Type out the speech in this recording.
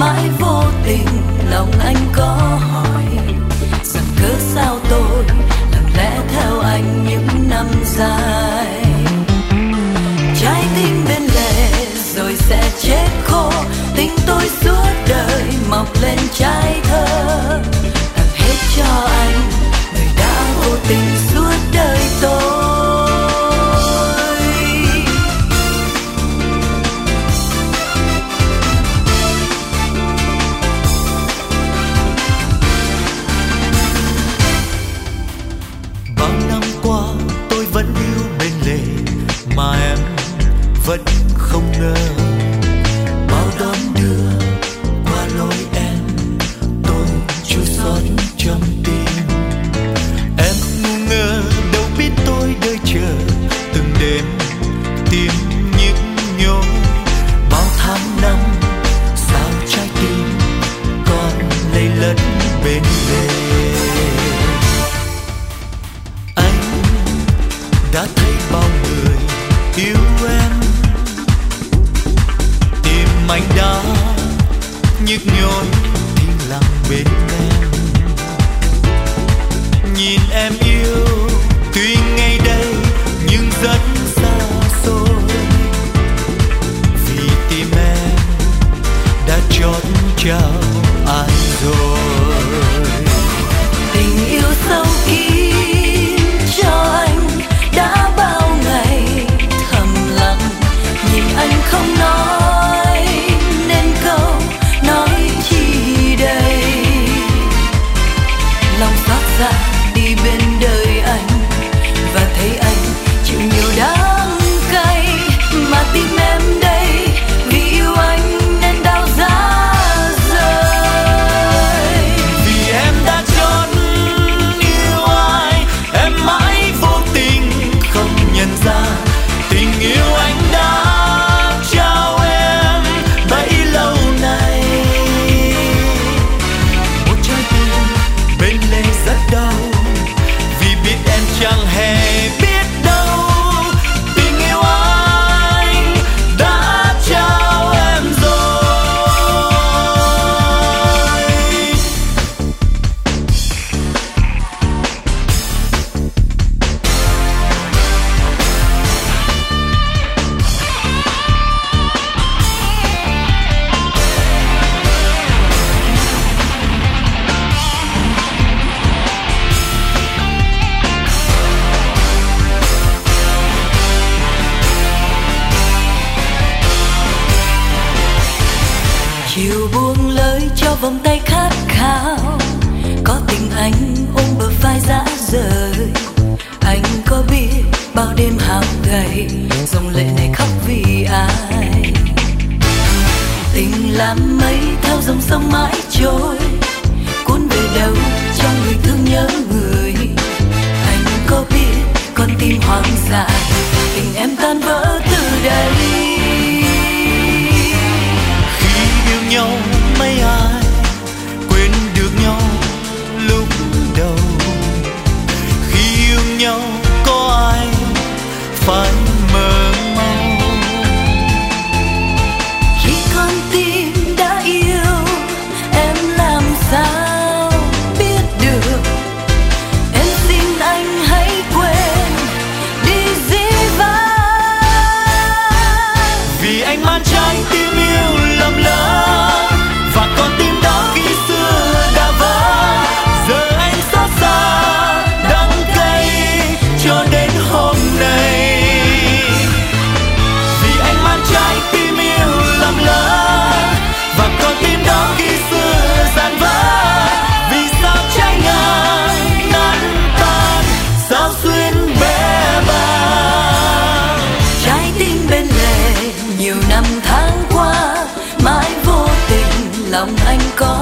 mãi vô tình lòng anh có hỏi rằng cớ sao tôi lặng lẽ theo anh những năm dài. Trái tim bên lề rồi sẽ chết khô, tình tôi suốt đời mọc lên trái thơ. Tặng hết cho anh, người đã vô tình không ngờ bao đón đưa qua lối em, tôi chua xót trong tim. Em ngu ngơ đâu biết tôi đợi chờ từng đêm tìm những nhối bao tháng năm sao trái tim còn lây lẫn bên lề anh đã thấy bao người yêu em. Mảnh anh đã nhức nhối, im lặng bên em. Nhìn em yêu, tuy ngay đây, nhưng rất xa xôi. Vì tim em đã chót trao ai rồi. Vòng tay khát khao. Có tình anh ôm bờ vai dã rời. Anh có biết bao đêm hao gầy dòng lệ này khóc vì ai? Tình làm mây theo dòng sông mãi trôi, cuốn về đâu cho người thương nhớ người? Anh có biết con tim hoang dại, tình em tan vỡ từ đây? Khi yêu nhau năm tháng qua mãi vô tình lòng anh có